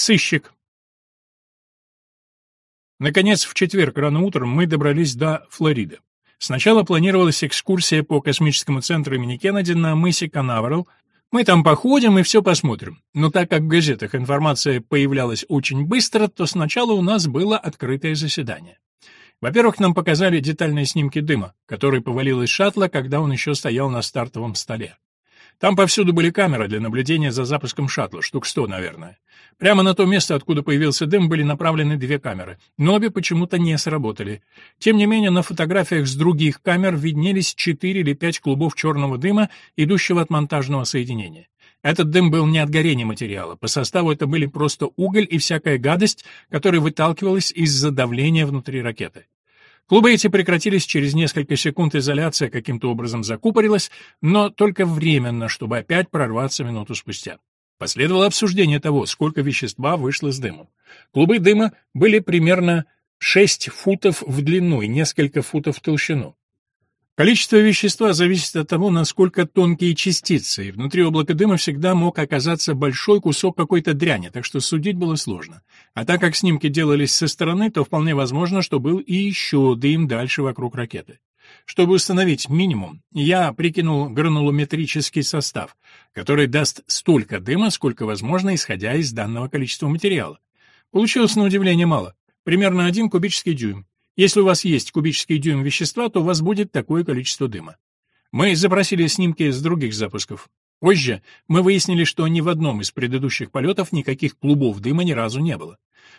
сыщик. Наконец, в четверг рано утром мы добрались до Флориды. Сначала планировалась экскурсия по космическому центру имени Кеннеди на мысе Канаверал. Мы там походим и все посмотрим. Но так как в газетах информация появлялась очень быстро, то сначала у нас было открытое заседание. Во-первых, нам показали детальные снимки дыма, который повалил из шаттла, когда он еще стоял на стартовом столе. Там повсюду были камеры для наблюдения за запуском шаттла, штук сто, наверное. Прямо на то место, откуда появился дым, были направлены две камеры, но обе почему-то не сработали. Тем не менее, на фотографиях с других камер виднелись четыре или пять клубов черного дыма, идущего от монтажного соединения. Этот дым был не от горения материала, по составу это были просто уголь и всякая гадость, которая выталкивалась из-за давления внутри ракеты. Клубы эти прекратились через несколько секунд изоляция каким-то образом закупорилась, но только временно, чтобы опять прорваться минуту спустя. Последовало обсуждение того, сколько вещества вышло с дымом. Клубы дыма были примерно 6 футов в длину и несколько футов в толщину. Количество вещества зависит от того, насколько тонкие частицы, и внутри облака дыма всегда мог оказаться большой кусок какой-то дряни, так что судить было сложно. А так как снимки делались со стороны, то вполне возможно, что был и еще дым дальше вокруг ракеты. Чтобы установить минимум, я прикинул гранулометрический состав, который даст столько дыма, сколько возможно, исходя из данного количества материала. Получилось на удивление мало. Примерно один кубический дюйм. Если у вас есть кубический дюйм вещества, то у вас будет такое количество дыма. Мы запросили снимки с других запусков. Позже мы выяснили, что ни в одном из предыдущих полетов никаких клубов дыма ни разу не было.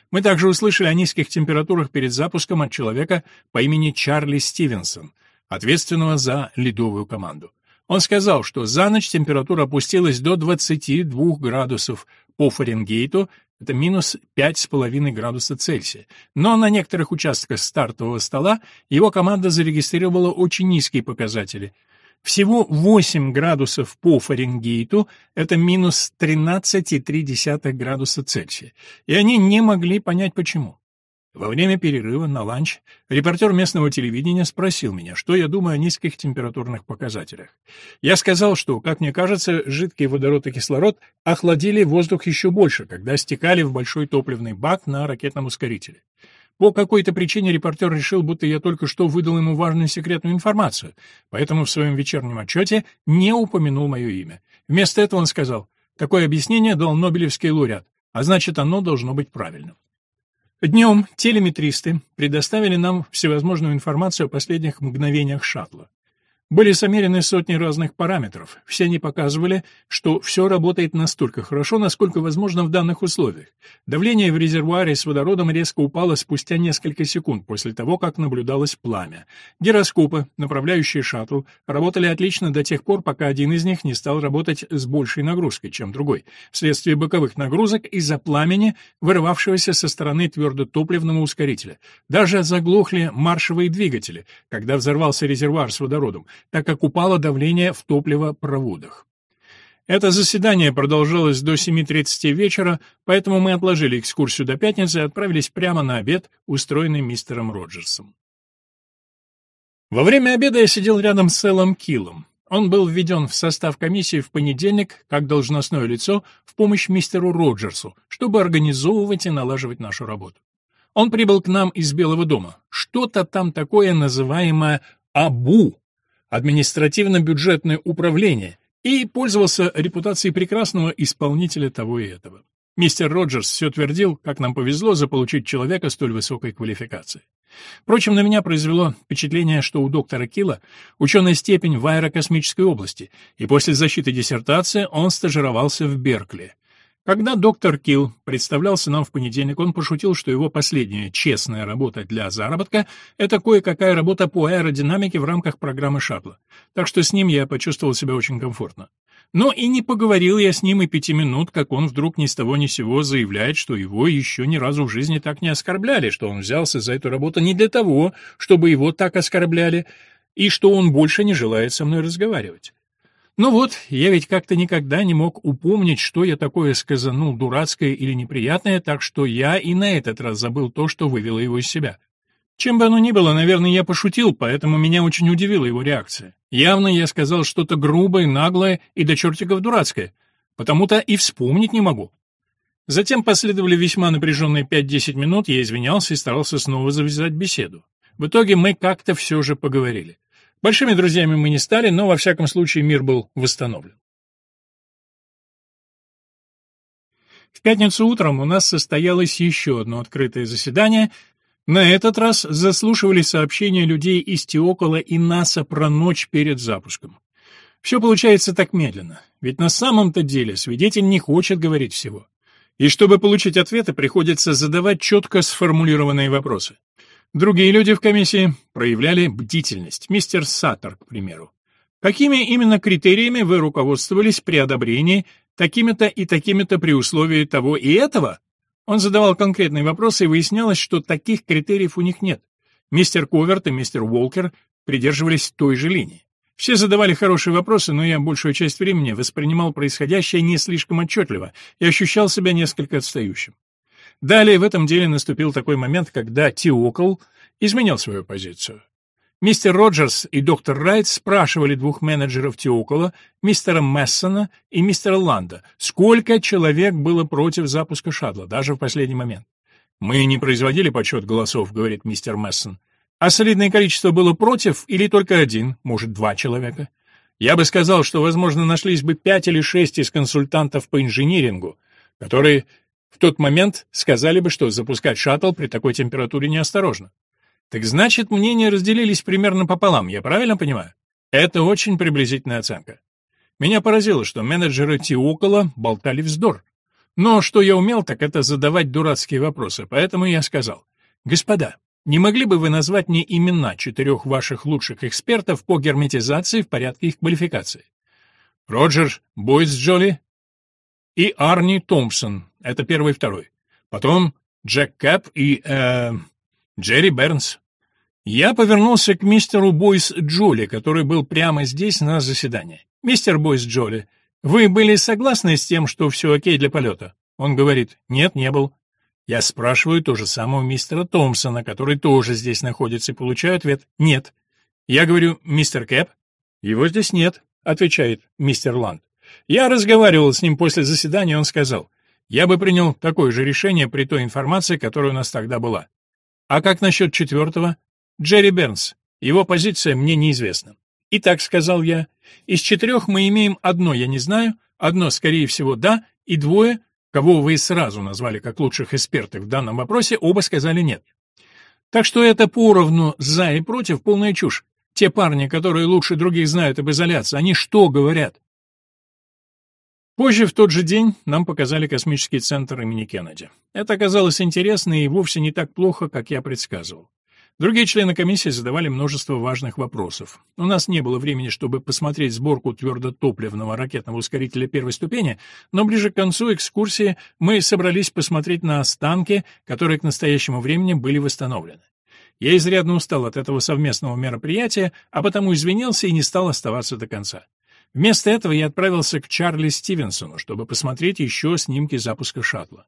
Мы также услышали о низких температурах перед запуском от человека по имени Чарли Стивенсон, ответственного за ледовую команду. Он сказал, что за ночь температура опустилась до 22 градусов, по Фаренгейту это минус 5,5 градуса Цельсия. Но на некоторых участках стартового стола его команда зарегистрировала очень низкие показатели. Всего 8 градусов по Фаренгейту — это минус 13,3 градуса Цельсия, и они не могли понять почему. Во время перерыва на ланч репортер местного телевидения спросил меня, что я думаю о низких температурных показателях. Я сказал, что, как мне кажется, жидкий водород и кислород охладили воздух еще больше, когда стекали в большой топливный бак на ракетном ускорителе. По какой-то причине репортер решил, будто я только что выдал ему важную секретную информацию, поэтому в своем вечернем отчете не упомянул мое имя. Вместо этого он сказал, такое объяснение дал Нобелевский лауреат, а значит, оно должно быть правильным. Днем телеметристы предоставили нам всевозможную информацию о последних мгновениях шаттла. Были замерены сотни разных параметров. Все они показывали, что все работает настолько хорошо, насколько возможно в данных условиях. Давление в резервуаре с водородом резко упало спустя несколько секунд после того, как наблюдалось пламя. Гироскопы, направляющие шаттл, работали отлично до тех пор, пока один из них не стал работать с большей нагрузкой, чем другой, вследствие боковых нагрузок из-за пламени, вырывавшегося со стороны твердотопливного ускорителя. Даже заглохли маршевые двигатели, когда взорвался резервуар с водородом — так как упало давление в топливопроводах. Это заседание продолжалось до 7.30 вечера, поэтому мы отложили экскурсию до пятницы и отправились прямо на обед, устроенный мистером Роджерсом. Во время обеда я сидел рядом с Эллом Киллом. Он был введен в состав комиссии в понедельник, как должностное лицо, в помощь мистеру Роджерсу, чтобы организовывать и налаживать нашу работу. Он прибыл к нам из Белого дома. Что-то там такое называемое «абу», административно-бюджетное управление и пользовался репутацией прекрасного исполнителя того и этого. Мистер Роджерс все твердил, как нам повезло заполучить человека столь высокой квалификации. Впрочем, на меня произвело впечатление, что у доктора Килла ученая степень в аэрокосмической области, и после защиты диссертации он стажировался в Беркли. Когда доктор Килл представлялся нам в понедельник, он пошутил, что его последняя честная работа для заработка — это кое-какая работа по аэродинамике в рамках программы шаттла. Так что с ним я почувствовал себя очень комфортно. Но и не поговорил я с ним и пяти минут, как он вдруг ни с того ни сего заявляет, что его еще ни разу в жизни так не оскорбляли, что он взялся за эту работу не для того, чтобы его так оскорбляли, и что он больше не желает со мной разговаривать. Ну вот, я ведь как-то никогда не мог упомнить, что я такое сказанул, дурацкое или неприятное, так что я и на этот раз забыл то, что вывело его из себя. Чем бы оно ни было, наверное, я пошутил, поэтому меня очень удивила его реакция. Явно я сказал что-то грубое, наглое и до чертиков дурацкое, потому-то и вспомнить не могу. Затем последовали весьма напряженные 5-10 минут, я извинялся и старался снова завязать беседу. В итоге мы как-то все же поговорили. Большими друзьями мы не стали, но во всяком случае мир был восстановлен. В пятницу утром у нас состоялось еще одно открытое заседание. На этот раз заслушивали сообщения людей из Теокола и НАСА про ночь перед запуском. Все получается так медленно, ведь на самом-то деле свидетель не хочет говорить всего. И чтобы получить ответы, приходится задавать четко сформулированные вопросы. Другие люди в комиссии проявляли бдительность. Мистер Саттер, к примеру. Какими именно критериями вы руководствовались при одобрении такими-то и такими-то при условии того и этого? Он задавал конкретные вопросы, и выяснялось, что таких критериев у них нет. Мистер Коверт и мистер Уолкер придерживались той же линии. Все задавали хорошие вопросы, но я большую часть времени воспринимал происходящее не слишком отчетливо и ощущал себя несколько отстающим. Далее в этом деле наступил такой момент, когда Тиокл изменил свою позицию. Мистер Роджерс и доктор Райт спрашивали двух менеджеров Тиокола, мистера Мессона и мистера Ланда, сколько человек было против запуска шаттла, даже в последний момент. «Мы не производили подсчет голосов», — говорит мистер Мессон. «А солидное количество было против или только один, может, два человека?» Я бы сказал, что, возможно, нашлись бы пять или шесть из консультантов по инжинирингу, которые в тот момент сказали бы, что запускать шаттл при такой температуре неосторожно. Так значит, мнения разделились примерно пополам, я правильно понимаю? Это очень приблизительная оценка. Меня поразило, что менеджеры Тиокола болтали вздор. Но что я умел, так это задавать дурацкие вопросы, поэтому я сказал. «Господа, не могли бы вы назвать мне имена четырех ваших лучших экспертов по герметизации в порядке их квалификации?» «Роджер Бойс Джоли, и Арни Томпсон. Это первый и второй. Потом Джек Кэп и... Э, Джерри Бернс. Я повернулся к мистеру Бойс Джоли, который был прямо здесь на заседании. «Мистер Бойс Джоли, вы были согласны с тем, что все окей для полета?» Он говорит, «Нет, не был». Я спрашиваю то же самое у мистера Томпсона, который тоже здесь находится, и получаю ответ «нет». Я говорю, «Мистер Кэп?» «Его здесь нет», — отвечает мистер Ланд. Я разговаривал с ним после заседания, он сказал, я бы принял такое же решение при той информации, которая у нас тогда была. А как насчет четвертого? Джерри Бернс. Его позиция мне неизвестна. И так сказал я, из четырех мы имеем одно, я не знаю, одно, скорее всего, да, и двое, кого вы сразу назвали как лучших экспертов в данном вопросе, оба сказали нет. Так что это поровну «за» и «против» полная чушь. Те парни, которые лучше других знают об изоляции, они что говорят? Позже, в тот же день, нам показали космический центр имени Кеннеди. Это оказалось интересно и вовсе не так плохо, как я предсказывал. Другие члены комиссии задавали множество важных вопросов. У нас не было времени, чтобы посмотреть сборку твердотопливного ракетного ускорителя первой ступени, но ближе к концу экскурсии мы собрались посмотреть на останки, которые к настоящему времени были восстановлены. Я изрядно устал от этого совместного мероприятия, а потому извинился и не стал оставаться до конца. Вместо этого я отправился к Чарли Стивенсону, чтобы посмотреть еще снимки запуска шаттла.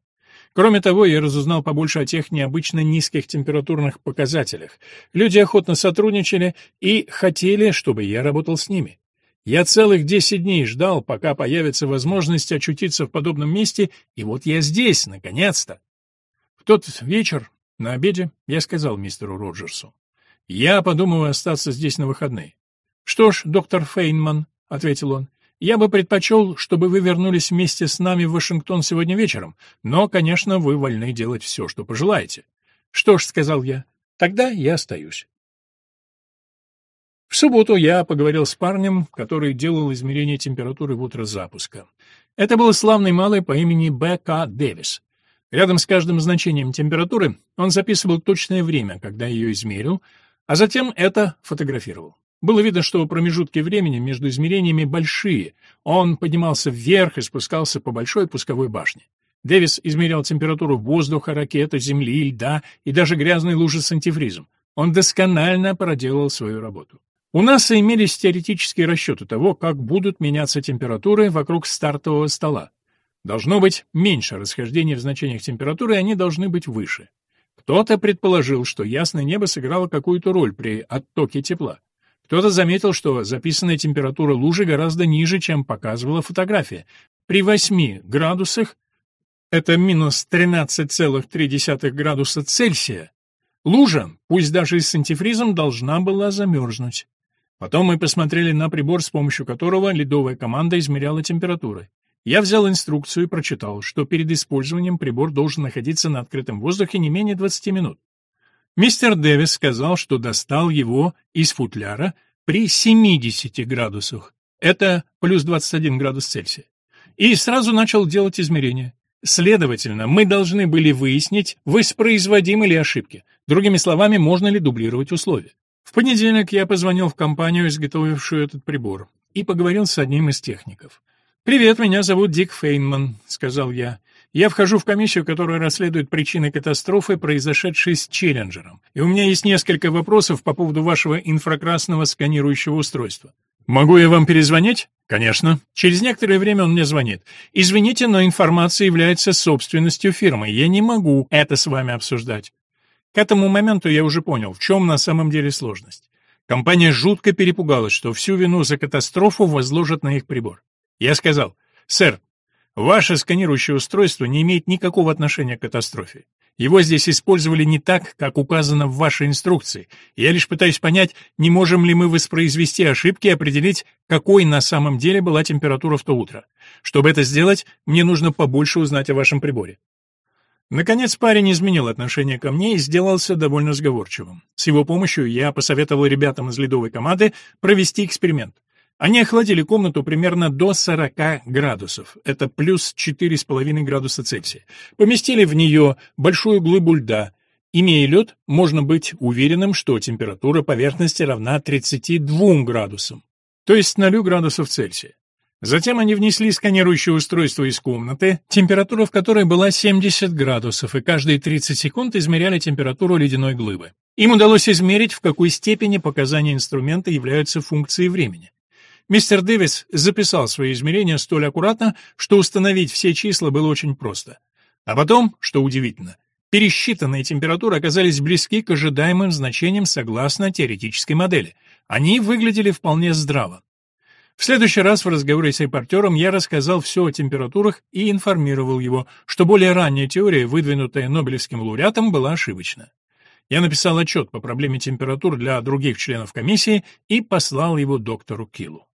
Кроме того, я разузнал побольше о тех необычно низких температурных показателях. Люди охотно сотрудничали и хотели, чтобы я работал с ними. Я целых 10 дней ждал, пока появится возможность очутиться в подобном месте, и вот я здесь, наконец-то. В тот вечер на обеде я сказал мистеру Роджерсу: "Я подумываю остаться здесь на выходные". "Что ж, доктор Фейнман, — ответил он. «Я бы предпочел, чтобы вы вернулись вместе с нами в Вашингтон сегодня вечером, но, конечно, вы вольны делать все, что пожелаете». «Что ж», — сказал я, — «тогда я остаюсь». В субботу я поговорил с парнем, который делал измерение температуры в утро запуска. Это был славный малый по имени Б.К. Дэвис. Рядом с каждым значением температуры он записывал точное время, когда ее измерил, а затем это фотографировал. Было видно, что промежутки времени между измерениями большие. Он поднимался вверх и спускался по большой пусковой башне. Дэвис измерял температуру воздуха, ракеты, земли, льда и даже грязной лужи с антифризом. Он досконально проделал свою работу. У нас имелись теоретические расчеты того, как будут меняться температуры вокруг стартового стола. Должно быть меньше расхождений в значениях температуры, и они должны быть выше. Кто-то предположил, что ясное небо сыграло какую-то роль при оттоке тепла. Кто-то заметил, что записанная температура лужи гораздо ниже, чем показывала фотография. При 8 градусах, это минус 13,3 градуса Цельсия, лужа, пусть даже и с антифризом, должна была замерзнуть. Потом мы посмотрели на прибор, с помощью которого ледовая команда измеряла температуры. Я взял инструкцию и прочитал, что перед использованием прибор должен находиться на открытом воздухе не менее 20 минут. Мистер Дэвис сказал, что достал его из футляра при 70 градусах. Это плюс 21 градус Цельсия. И сразу начал делать измерения. Следовательно, мы должны были выяснить, воспроизводимы ли ошибки. Другими словами, можно ли дублировать условия. В понедельник я позвонил в компанию, изготовившую этот прибор, и поговорил с одним из техников. «Привет, меня зовут Дик Фейнман», — сказал я. Я вхожу в комиссию, которая расследует причины катастрофы, произошедшей с Челленджером. И у меня есть несколько вопросов по поводу вашего инфракрасного сканирующего устройства. Могу я вам перезвонить? Конечно. Через некоторое время он мне звонит. Извините, но информация является собственностью фирмы. Я не могу это с вами обсуждать. К этому моменту я уже понял, в чем на самом деле сложность. Компания жутко перепугалась, что всю вину за катастрофу возложат на их прибор. Я сказал, «Сэр, Ваше сканирующее устройство не имеет никакого отношения к катастрофе. Его здесь использовали не так, как указано в вашей инструкции. Я лишь пытаюсь понять, не можем ли мы воспроизвести ошибки и определить, какой на самом деле была температура в то утро. Чтобы это сделать, мне нужно побольше узнать о вашем приборе. Наконец парень изменил отношение ко мне и сделался довольно сговорчивым. С его помощью я посоветовал ребятам из ледовой команды провести эксперимент. Они охладили комнату примерно до 40 градусов, это плюс 4,5 градуса Цельсия. Поместили в нее большую глыбу льда. Имея лед, можно быть уверенным, что температура поверхности равна 32 градусам, то есть 0 градусов Цельсия. Затем они внесли сканирующее устройство из комнаты, температура в которой была 70 градусов, и каждые 30 секунд измеряли температуру ледяной глыбы. Им удалось измерить, в какой степени показания инструмента являются функцией времени. Мистер Дэвис записал свои измерения столь аккуратно, что установить все числа было очень просто. А потом, что удивительно, пересчитанные температуры оказались близки к ожидаемым значениям согласно теоретической модели. Они выглядели вполне здраво. В следующий раз в разговоре с репортером я рассказал все о температурах и информировал его, что более ранняя теория, выдвинутая Нобелевским лауреатом, была ошибочна. Я написал отчет по проблеме температур для других членов комиссии и послал его доктору Килу.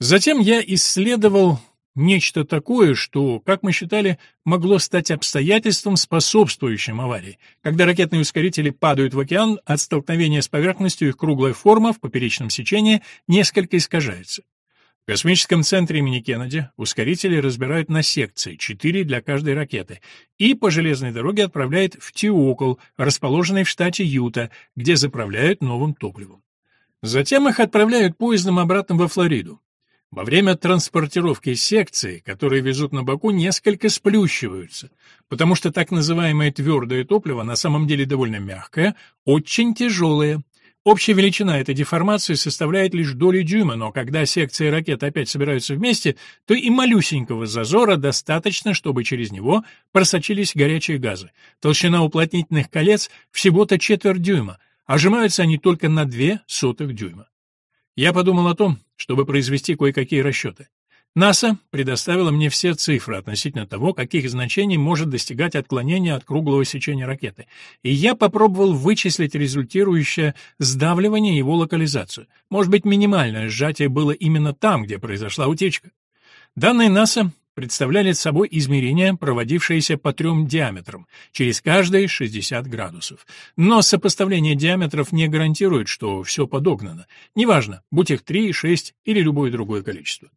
Затем я исследовал нечто такое, что, как мы считали, могло стать обстоятельством, способствующим аварии. Когда ракетные ускорители падают в океан, от столкновения с поверхностью их круглая форма в поперечном сечении несколько искажается. В космическом центре имени Кеннеди ускорители разбирают на секции, четыре для каждой ракеты, и по железной дороге отправляют в Тиокол, расположенный в штате Юта, где заправляют новым топливом. Затем их отправляют поездом обратно во Флориду. Во время транспортировки секции, которые везут на Баку, несколько сплющиваются, потому что так называемое твердое топливо на самом деле довольно мягкое, очень тяжелое. Общая величина этой деформации составляет лишь доли дюйма, но когда секции ракет опять собираются вместе, то и малюсенького зазора достаточно, чтобы через него просочились горячие газы. Толщина уплотнительных колец всего-то четверть дюйма, а сжимаются они только на две сотых дюйма. Я подумал о том, чтобы произвести кое-какие расчеты. НАСА предоставила мне все цифры относительно того, каких значений может достигать отклонение от круглого сечения ракеты, и я попробовал вычислить результирующее сдавливание его локализацию. Может быть, минимальное сжатие было именно там, где произошла утечка. Данные НАСА представляли собой измерения, проводившиеся по трем диаметрам, через каждые 60 градусов. Но сопоставление диаметров не гарантирует, что все подогнано. Неважно, будь их 3, 6 или любое другое количество.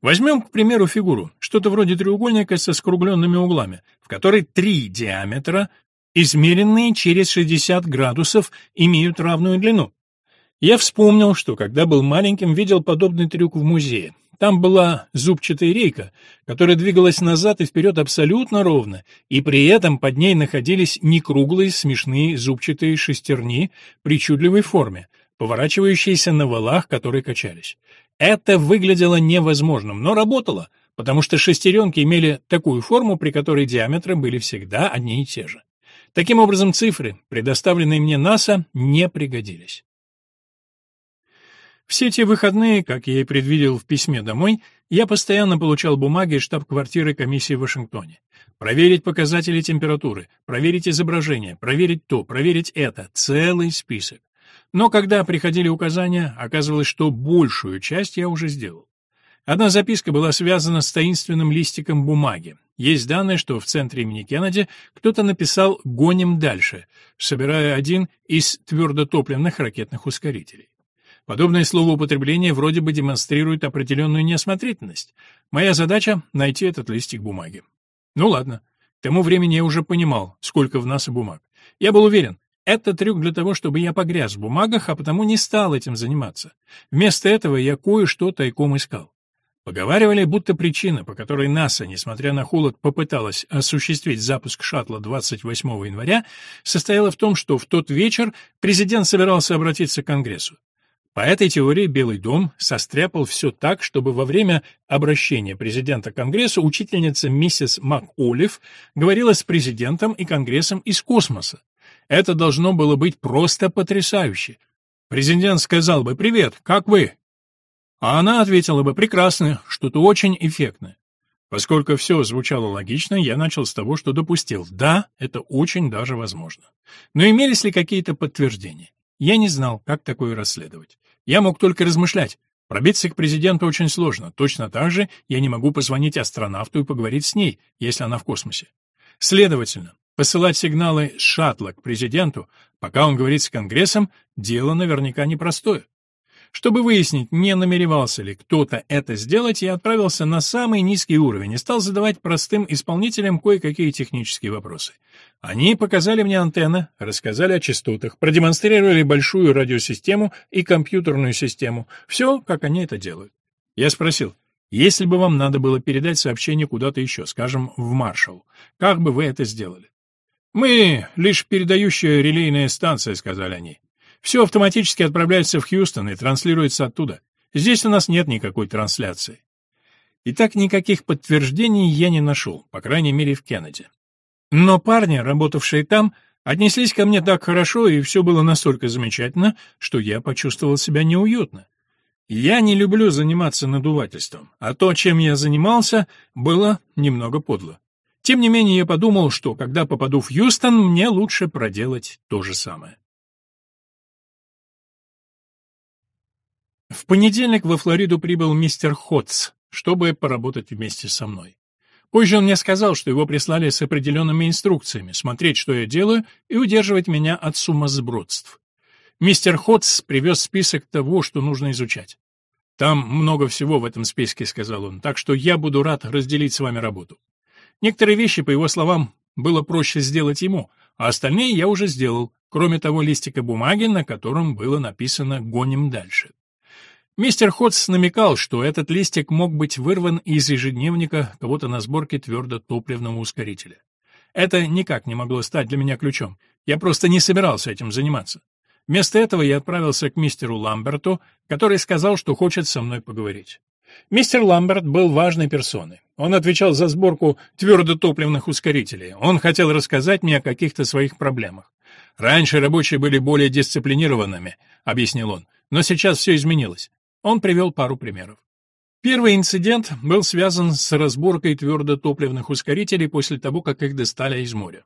Возьмем, к примеру, фигуру, что-то вроде треугольника со скругленными углами, в которой три диаметра, измеренные через 60 градусов, имеют равную длину. Я вспомнил, что когда был маленьким, видел подобный трюк в музее. Там была зубчатая рейка, которая двигалась назад и вперед абсолютно ровно, и при этом под ней находились некруглые смешные зубчатые шестерни причудливой форме, поворачивающиеся на валах, которые качались. Это выглядело невозможным, но работало, потому что шестеренки имели такую форму, при которой диаметры были всегда одни и те же. Таким образом, цифры, предоставленные мне НАСА, не пригодились. Все те выходные, как я и предвидел в письме домой, я постоянно получал бумаги штаб-квартиры комиссии в Вашингтоне. Проверить показатели температуры, проверить изображение, проверить то, проверить это. Целый список. Но когда приходили указания, оказывалось, что большую часть я уже сделал. Одна записка была связана с таинственным листиком бумаги. Есть данные, что в центре имени Кеннеди кто-то написал «гоним дальше», собирая один из твердотопливных ракетных ускорителей. Подобное словоупотребление вроде бы демонстрирует определенную неосмотрительность. Моя задача — найти этот листик бумаги. Ну ладно. К тому времени я уже понимал, сколько в нас и бумаг. Я был уверен, это трюк для того, чтобы я погряз в бумагах, а потому не стал этим заниматься. Вместо этого я кое-что тайком искал. Поговаривали, будто причина, по которой НАСА, несмотря на холод, попыталась осуществить запуск шаттла 28 января, состояла в том, что в тот вечер президент собирался обратиться к Конгрессу. По этой теории Белый дом состряпал все так, чтобы во время обращения президента к Конгрессу учительница миссис МакОлиф говорила с президентом и Конгрессом из космоса. Это должно было быть просто потрясающе. Президент сказал бы «Привет, как вы?» А она ответила бы «Прекрасно, что-то очень эффектно». Поскольку все звучало логично, я начал с того, что допустил. Да, это очень даже возможно. Но имелись ли какие-то подтверждения? Я не знал, как такое расследовать. Я мог только размышлять. Пробиться к президенту очень сложно. Точно так же я не могу позвонить астронавту и поговорить с ней, если она в космосе. Следовательно, посылать сигналы с шаттла к президенту, пока он говорит с Конгрессом, дело наверняка непростое. Чтобы выяснить, не намеревался ли кто-то это сделать, я отправился на самый низкий уровень и стал задавать простым исполнителям кое-какие технические вопросы. Они показали мне антенны, рассказали о частотах, продемонстрировали большую радиосистему и компьютерную систему. Все, как они это делают. Я спросил, если бы вам надо было передать сообщение куда-то еще, скажем, в маршал, как бы вы это сделали? «Мы — лишь передающая релейная станция», — сказали они. Все автоматически отправляется в Хьюстон и транслируется оттуда. Здесь у нас нет никакой трансляции. Итак, никаких подтверждений я не нашел, по крайней мере, в Кеннеди. Но парни, работавшие там, отнеслись ко мне так хорошо, и все было настолько замечательно, что я почувствовал себя неуютно. Я не люблю заниматься надувательством, а то, чем я занимался, было немного подло. Тем не менее, я подумал, что когда попаду в Хьюстон, мне лучше проделать то же самое. В понедельник во Флориду прибыл мистер Ходс, чтобы поработать вместе со мной. Позже он мне сказал, что его прислали с определенными инструкциями смотреть, что я делаю, и удерживать меня от сумасбродств. Мистер Ходс привез список того, что нужно изучать. «Там много всего в этом списке», — сказал он, «так что я буду рад разделить с вами работу». Некоторые вещи, по его словам, было проще сделать ему, а остальные я уже сделал, кроме того листика бумаги, на котором было написано «гоним дальше». Мистер Ходс намекал, что этот листик мог быть вырван из ежедневника кого-то на сборке твердотопливного ускорителя. Это никак не могло стать для меня ключом. Я просто не собирался этим заниматься. Вместо этого я отправился к мистеру Ламберту, который сказал, что хочет со мной поговорить. Мистер Ламберт был важной персоной. Он отвечал за сборку твердотопливных ускорителей. Он хотел рассказать мне о каких-то своих проблемах. «Раньше рабочие были более дисциплинированными», — объяснил он. «Но сейчас все изменилось. Он привел пару примеров. Первый инцидент был связан с разборкой твердотопливных ускорителей после того, как их достали из моря.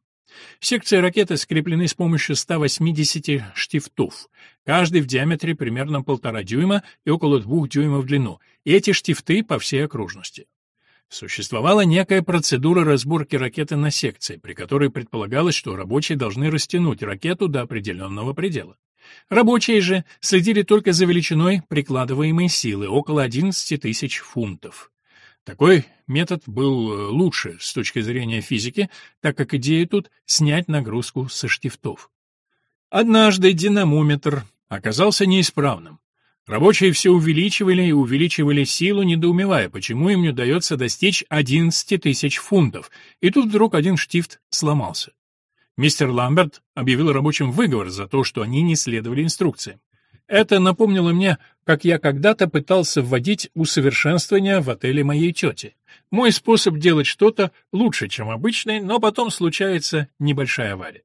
Секции ракеты скреплены с помощью 180 штифтов, каждый в диаметре примерно полтора дюйма и около двух дюймов в длину, и эти штифты по всей окружности. Существовала некая процедура разборки ракеты на секции, при которой предполагалось, что рабочие должны растянуть ракету до определенного предела. Рабочие же следили только за величиной прикладываемой силы, около 11 тысяч фунтов. Такой метод был э, лучше с точки зрения физики, так как идея тут — снять нагрузку со штифтов. Однажды динамометр оказался неисправным. Рабочие все увеличивали и увеличивали силу, недоумевая, почему им не удается достичь 11 тысяч фунтов, и тут вдруг один штифт сломался. Мистер Ламберт объявил рабочим выговор за то, что они не следовали инструкциям. Это напомнило мне, как я когда-то пытался вводить усовершенствования в отеле моей тети. Мой способ делать что-то лучше, чем обычный, но потом случается небольшая авария.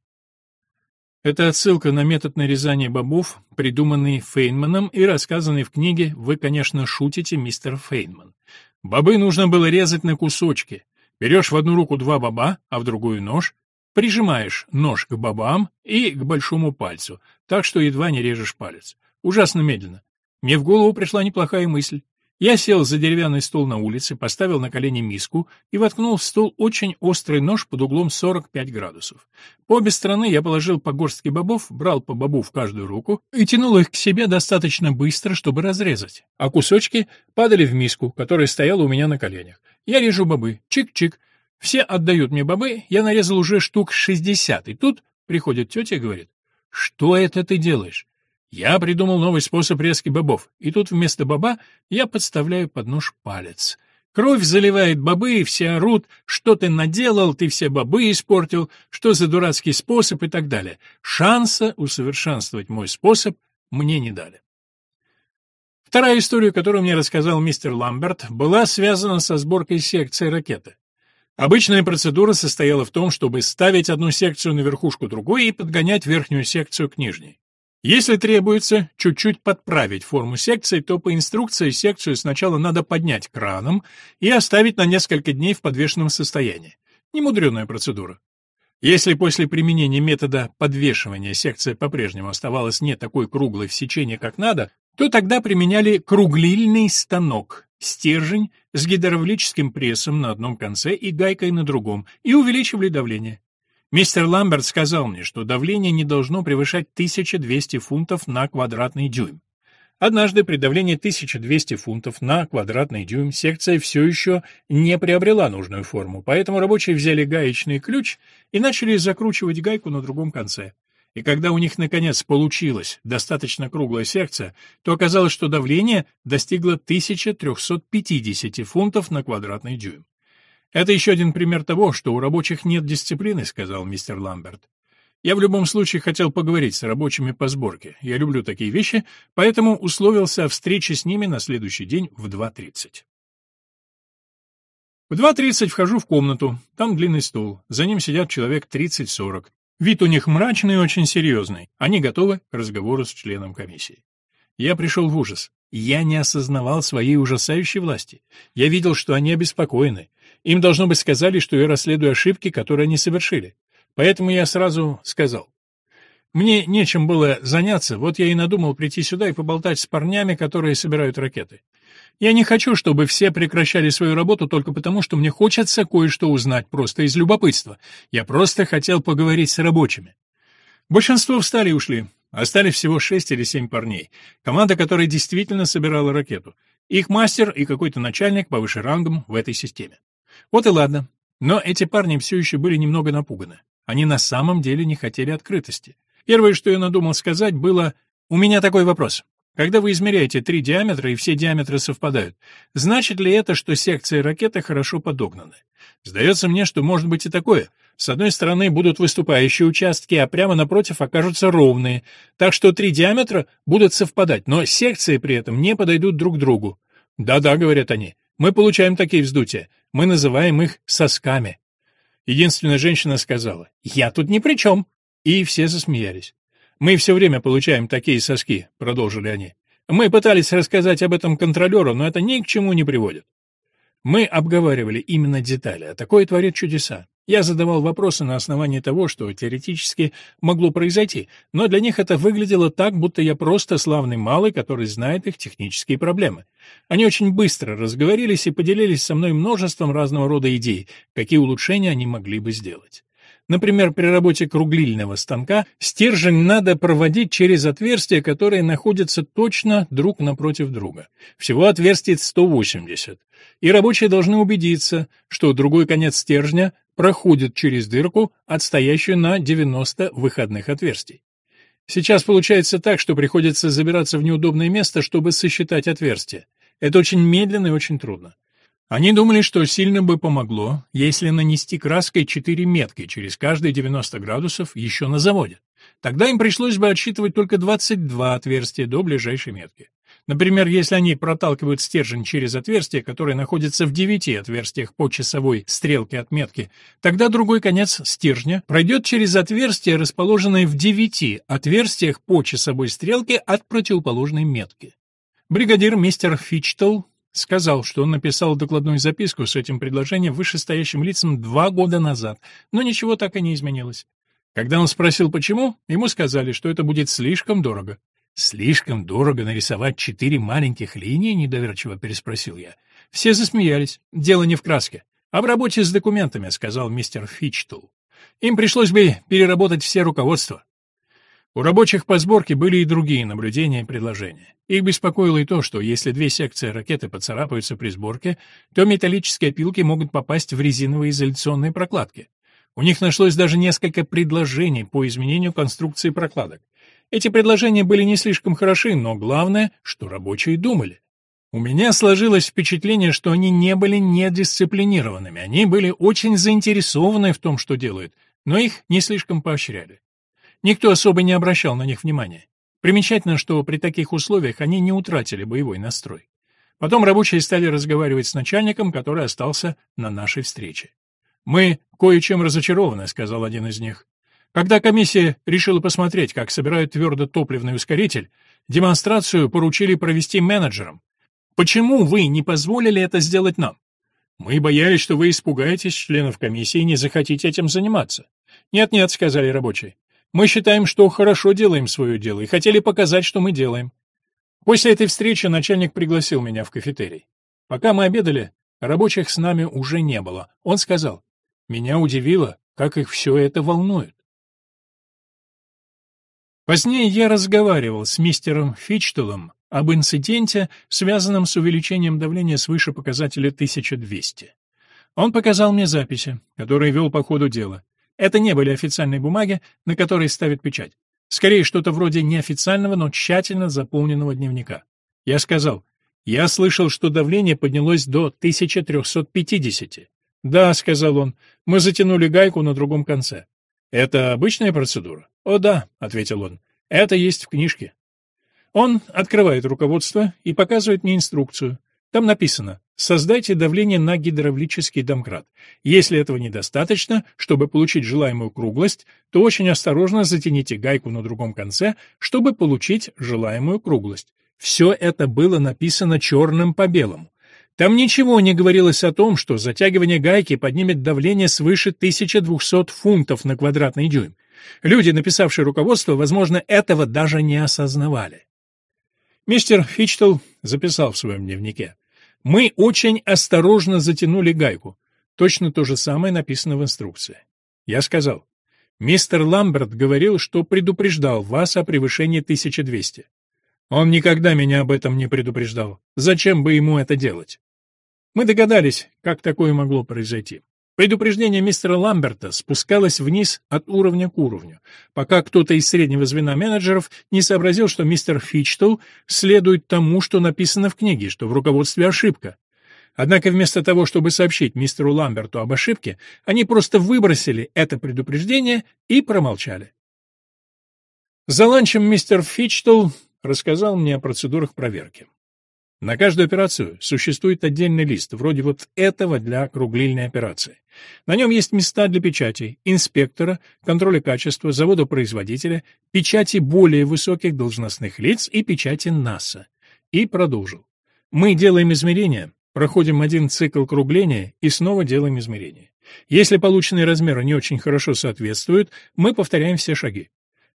Это отсылка на метод нарезания бобов, придуманный Фейнманом и рассказанный в книге «Вы, конечно, шутите, мистер Фейнман». Бобы нужно было резать на кусочки. Берешь в одну руку два боба, а в другую нож, Прижимаешь нож к бобам и к большому пальцу, так что едва не режешь палец. Ужасно медленно. Мне в голову пришла неплохая мысль. Я сел за деревянный стол на улице, поставил на колени миску и воткнул в стол очень острый нож под углом 45 градусов. По обе стороны я положил по горстке бобов, брал по бобу в каждую руку и тянул их к себе достаточно быстро, чтобы разрезать. А кусочки падали в миску, которая стояла у меня на коленях. Я режу бобы. Чик-чик. Все отдают мне бобы, я нарезал уже штук шестьдесят, и тут приходит тетя и говорит, «Что это ты делаешь?» Я придумал новый способ резки бобов, и тут вместо боба я подставляю под нож палец. Кровь заливает бобы, и все орут, что ты наделал, ты все бобы испортил, что за дурацкий способ и так далее. Шанса усовершенствовать мой способ мне не дали. Вторая история, которую мне рассказал мистер Ламберт, была связана со сборкой секции ракеты. Обычная процедура состояла в том, чтобы ставить одну секцию на верхушку другой и подгонять верхнюю секцию к нижней. Если требуется чуть-чуть подправить форму секции, то по инструкции секцию сначала надо поднять краном и оставить на несколько дней в подвешенном состоянии. Немудреная процедура. Если после применения метода подвешивания секция по-прежнему оставалась не такой круглой в сечении, как надо, то тогда применяли круглильный станок, Стержень с гидравлическим прессом на одном конце и гайкой на другом, и увеличивали давление. Мистер Ламберт сказал мне, что давление не должно превышать 1200 фунтов на квадратный дюйм. Однажды при давлении 1200 фунтов на квадратный дюйм секция все еще не приобрела нужную форму, поэтому рабочие взяли гаечный ключ и начали закручивать гайку на другом конце и когда у них наконец получилась достаточно круглая секция, то оказалось, что давление достигло 1350 фунтов на квадратный дюйм. «Это еще один пример того, что у рабочих нет дисциплины», — сказал мистер Ламберт. «Я в любом случае хотел поговорить с рабочими по сборке. Я люблю такие вещи, поэтому условился о встрече с ними на следующий день в 2.30». В 2.30 вхожу в комнату. Там длинный стол. За ним сидят человек 30-40. Вид у них мрачный и очень серьезный. Они готовы к разговору с членом комиссии. Я пришел в ужас. Я не осознавал своей ужасающей власти. Я видел, что они обеспокоены. Им, должно быть, сказали, что я расследую ошибки, которые они совершили. Поэтому я сразу сказал. Мне нечем было заняться, вот я и надумал прийти сюда и поболтать с парнями, которые собирают ракеты. Я не хочу, чтобы все прекращали свою работу только потому, что мне хочется кое-что узнать просто из любопытства. Я просто хотел поговорить с рабочими. Большинство встали и ушли. Остались всего шесть или семь парней. Команда, которая действительно собирала ракету. Их мастер и какой-то начальник повыше рангом в этой системе. Вот и ладно. Но эти парни все еще были немного напуганы. Они на самом деле не хотели открытости. Первое, что я надумал сказать, было «У меня такой вопрос». Когда вы измеряете три диаметра, и все диаметры совпадают, значит ли это, что секции ракеты хорошо подогнаны? Сдается мне, что может быть и такое. С одной стороны будут выступающие участки, а прямо напротив окажутся ровные, так что три диаметра будут совпадать, но секции при этом не подойдут друг к другу. «Да-да», — говорят они, — «мы получаем такие вздутия. Мы называем их сосками». Единственная женщина сказала, «Я тут ни при чем». И все засмеялись. Мы все время получаем такие соски», — продолжили они. «Мы пытались рассказать об этом контролеру, но это ни к чему не приводит». Мы обговаривали именно детали, а такое творит чудеса. Я задавал вопросы на основании того, что теоретически могло произойти, но для них это выглядело так, будто я просто славный малый, который знает их технические проблемы. Они очень быстро разговорились и поделились со мной множеством разного рода идей, какие улучшения они могли бы сделать. Например, при работе круглильного станка стержень надо проводить через отверстия, которые находятся точно друг напротив друга. Всего отверстий 180. И рабочие должны убедиться, что другой конец стержня проходит через дырку, отстоящую на 90 выходных отверстий. Сейчас получается так, что приходится забираться в неудобное место, чтобы сосчитать отверстия. Это очень медленно и очень трудно. Они думали, что сильно бы помогло, если нанести краской четыре метки через каждые 90 градусов еще на заводе. Тогда им пришлось бы отсчитывать только 22 отверстия до ближайшей метки. Например, если они проталкивают стержень через отверстие, которое находится в 9 отверстиях по часовой стрелке отметки, тогда другой конец стержня пройдет через отверстие, расположенное в 9 отверстиях по часовой стрелке от противоположной метки. Бригадир мистер Фичтл сказал, что он написал докладную записку с этим предложением вышестоящим лицам два года назад, но ничего так и не изменилось. Когда он спросил, почему, ему сказали, что это будет слишком дорого. «Слишком дорого нарисовать четыре маленьких линии?» — недоверчиво переспросил я. Все засмеялись. Дело не в краске. А «Об работе с документами», — сказал мистер Фичтул. «Им пришлось бы переработать все руководства. У рабочих по сборке были и другие наблюдения и предложения. Их беспокоило и то, что если две секции ракеты поцарапаются при сборке, то металлические опилки могут попасть в резиновые изоляционные прокладки. У них нашлось даже несколько предложений по изменению конструкции прокладок. Эти предложения были не слишком хороши, но главное, что рабочие думали. У меня сложилось впечатление, что они не были недисциплинированными, они были очень заинтересованы в том, что делают, но их не слишком поощряли. Никто особо не обращал на них внимания. Примечательно, что при таких условиях они не утратили боевой настрой. Потом рабочие стали разговаривать с начальником, который остался на нашей встрече. «Мы кое-чем разочарованы», — сказал один из них. Когда комиссия решила посмотреть, как собирают твердотопливный ускоритель, демонстрацию поручили провести менеджерам. Почему вы не позволили это сделать нам? Мы боялись, что вы испугаетесь членов комиссии и не захотите этим заниматься. Нет-нет, сказали рабочие. Мы считаем, что хорошо делаем свое дело, и хотели показать, что мы делаем. После этой встречи начальник пригласил меня в кафетерий. Пока мы обедали, рабочих с нами уже не было. Он сказал, меня удивило, как их все это волнует. Позднее я разговаривал с мистером Фичтелом об инциденте, связанном с увеличением давления свыше показателя 1200. Он показал мне записи, которые вел по ходу дела. Это не были официальные бумаги, на которые ставят печать. Скорее, что-то вроде неофициального, но тщательно заполненного дневника. Я сказал, я слышал, что давление поднялось до 1350. Да, сказал он, мы затянули гайку на другом конце. Это обычная процедура? О да, ответил он, это есть в книжке. Он открывает руководство и показывает мне инструкцию. Там написано Создайте давление на гидравлический домкрат. Если этого недостаточно, чтобы получить желаемую круглость, то очень осторожно затяните гайку на другом конце, чтобы получить желаемую круглость. Все это было написано черным по белому. Там ничего не говорилось о том, что затягивание гайки поднимет давление свыше 1200 фунтов на квадратный дюйм. Люди, написавшие руководство, возможно, этого даже не осознавали. Мистер Фичтл записал в своем дневнике. Мы очень осторожно затянули гайку. Точно то же самое написано в инструкции. Я сказал, мистер Ламберт говорил, что предупреждал вас о превышении 1200. Он никогда меня об этом не предупреждал. Зачем бы ему это делать? Мы догадались, как такое могло произойти. Предупреждение мистера Ламберта спускалось вниз от уровня к уровню, пока кто-то из среднего звена менеджеров не сообразил, что мистер Фичтл следует тому, что написано в книге, что в руководстве ошибка. Однако вместо того, чтобы сообщить мистеру Ламберту об ошибке, они просто выбросили это предупреждение и промолчали. За ланчем мистер Фичтл рассказал мне о процедурах проверки. На каждую операцию существует отдельный лист, вроде вот этого для округлильной операции. На нем есть места для печати, инспектора, контроля качества, завода-производителя, печати более высоких должностных лиц и печати НАСА. И продолжил. Мы делаем измерения, проходим один цикл кругления и снова делаем измерения. Если полученные размеры не очень хорошо соответствуют, мы повторяем все шаги.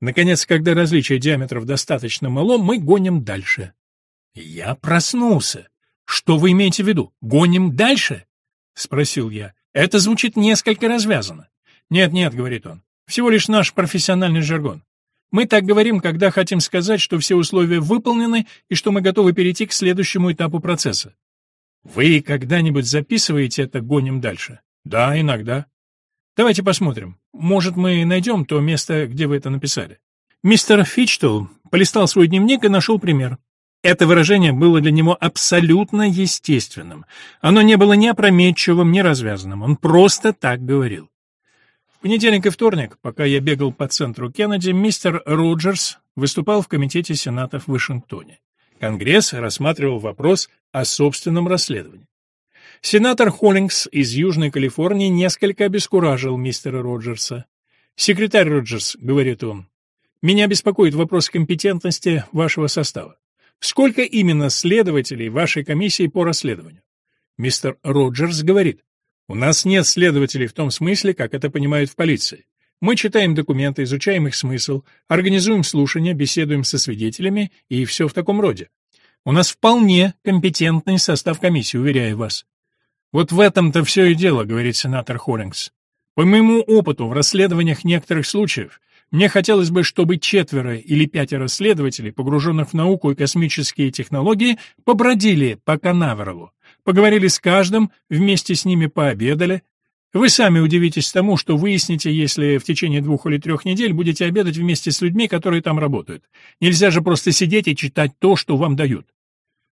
Наконец, когда различие диаметров достаточно мало, мы гоним дальше. Я проснулся. Что вы имеете в виду? Гоним дальше? спросил я. Это звучит несколько развязано. Нет, нет, говорит он. Всего лишь наш профессиональный жаргон. Мы так говорим, когда хотим сказать, что все условия выполнены и что мы готовы перейти к следующему этапу процесса. Вы когда-нибудь записываете это гоним дальше? Да, иногда. Давайте посмотрим. Может, мы найдем то место, где вы это написали. Мистер Фичтл полистал свой дневник и нашел пример. Это выражение было для него абсолютно естественным. Оно не было ни опрометчивым, ни развязанным. Он просто так говорил. В понедельник и вторник, пока я бегал по центру Кеннеди, мистер Роджерс выступал в комитете сената в Вашингтоне. Конгресс рассматривал вопрос о собственном расследовании. Сенатор Холлингс из Южной Калифорнии несколько обескуражил мистера Роджерса. «Секретарь Роджерс», — говорит он, — «меня беспокоит вопрос компетентности вашего состава. Сколько именно следователей вашей комиссии по расследованию? Мистер Роджерс говорит, у нас нет следователей в том смысле, как это понимают в полиции. Мы читаем документы, изучаем их смысл, организуем слушания, беседуем со свидетелями и все в таком роде. У нас вполне компетентный состав комиссии, уверяю вас. Вот в этом-то все и дело, говорит сенатор Хорингс. По моему опыту в расследованиях некоторых случаев мне хотелось бы, чтобы четверо или пятеро следователей, погруженных в науку и космические технологии, побродили по Канавералу, поговорили с каждым, вместе с ними пообедали. Вы сами удивитесь тому, что выясните, если в течение двух или трех недель будете обедать вместе с людьми, которые там работают. Нельзя же просто сидеть и читать то, что вам дают.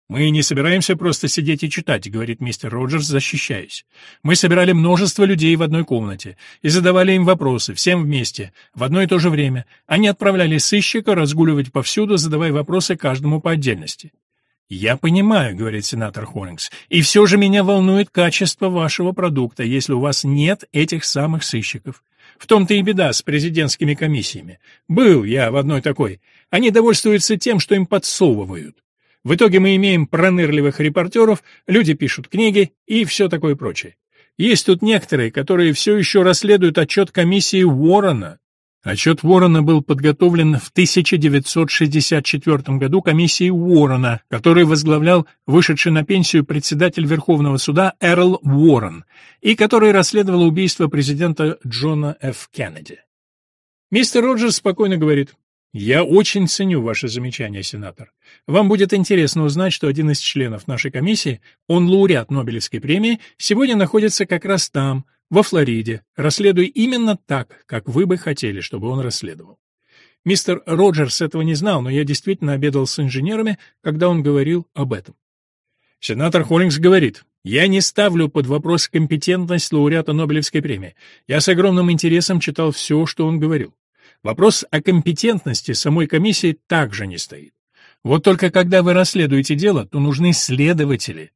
«Мы не собираемся просто сидеть и читать», — говорит мистер Роджерс, защищаясь. «Мы собирали множество людей в одной комнате и задавали им вопросы, всем вместе, в одно и то же время. Они отправляли сыщика разгуливать повсюду, задавая вопросы каждому по отдельности». «Я понимаю», — говорит сенатор Холлингс, — «и все же меня волнует качество вашего продукта, если у вас нет этих самых сыщиков. В том-то и беда с президентскими комиссиями. Был я в одной такой. Они довольствуются тем, что им подсовывают. В итоге мы имеем пронырливых репортеров, люди пишут книги и все такое прочее. Есть тут некоторые, которые все еще расследуют отчет комиссии Уоррена. Отчет Уоррена был подготовлен в 1964 году комиссией Уоррена, который возглавлял вышедший на пенсию председатель Верховного суда Эрл Уоррен, и который расследовал убийство президента Джона Ф. Кеннеди. Мистер Роджерс спокойно говорит, я очень ценю ваше замечание, сенатор. Вам будет интересно узнать, что один из членов нашей комиссии, он лауреат Нобелевской премии, сегодня находится как раз там, во Флориде, расследуя именно так, как вы бы хотели, чтобы он расследовал. Мистер Роджерс этого не знал, но я действительно обедал с инженерами, когда он говорил об этом. Сенатор Холлингс говорит, я не ставлю под вопрос компетентность лауреата Нобелевской премии. Я с огромным интересом читал все, что он говорил. Вопрос о компетентности самой комиссии также не стоит. Вот только когда вы расследуете дело, то нужны следователи.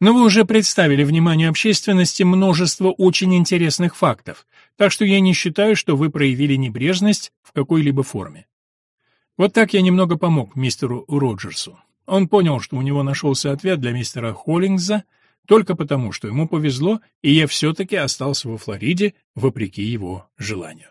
Но вы уже представили вниманию общественности множество очень интересных фактов, так что я не считаю, что вы проявили небрежность в какой-либо форме. Вот так я немного помог мистеру Роджерсу. Он понял, что у него нашелся ответ для мистера Холлингза только потому, что ему повезло, и я все-таки остался во Флориде вопреки его желанию.